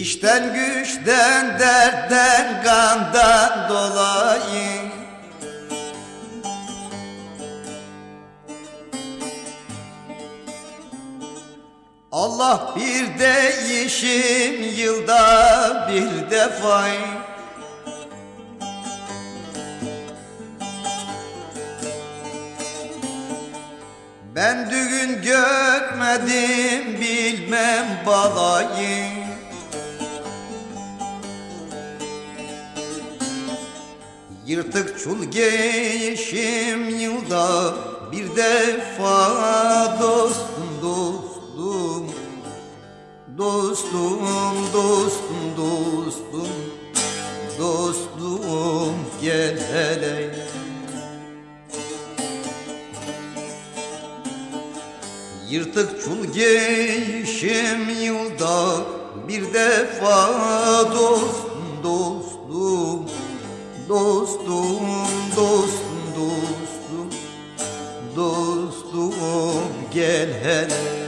İşten güçten dertten kandan dolayı. Allah bir değişim yılda bir defa Ben düğün görmedim bilmem balayı Yırtık çul geçim yılda bir defa dostum dostum. Dostum dostum dostum. Dostum gel hele. Yırtık çul geçim yılda bir defa dostum dostum Dostum, dostum, dostum, dostum gel hele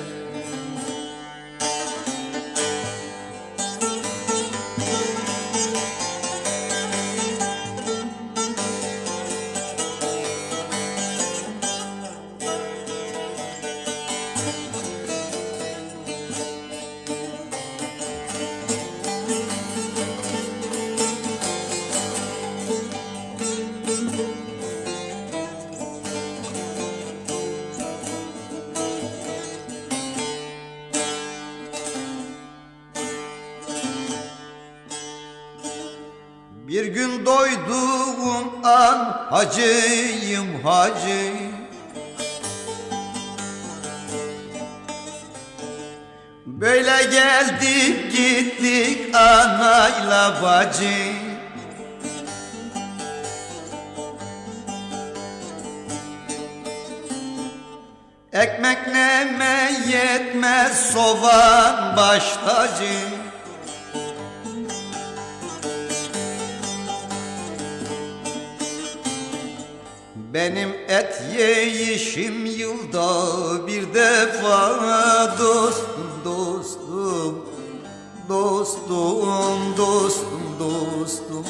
Bir gün doyduğum an hacıyım hacı. Böyle geldik gittik anayla bacı. Ekmek neme yetmez soğan baş tacı Benim et yiyişim yılda bir defa. Dostum dostum Dostum dostum dostum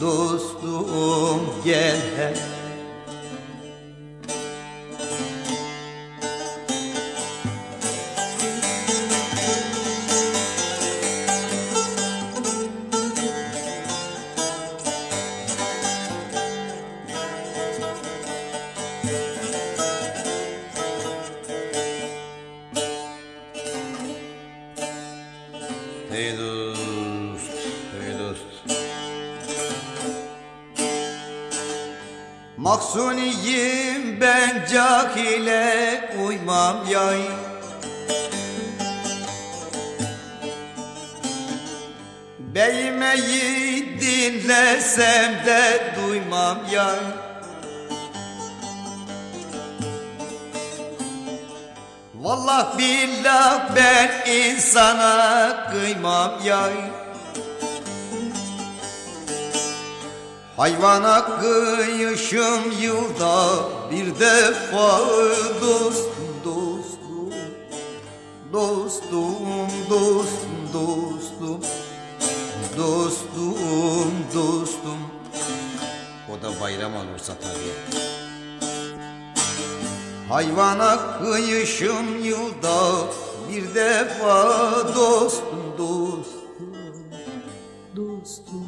Dostum gel hele Maksuniyim ben cahile uymam yay. Beymeyi dinlesem de duymam yay. Vallah billah ben insana kıymam yay Hayvana kıyışım yılda bir defa dostum dostum Dostum dostum dostum Dostum dostum. O da bayram olursa tabii. Hayvana kıyışım yılda bir defa dostum dostum dostum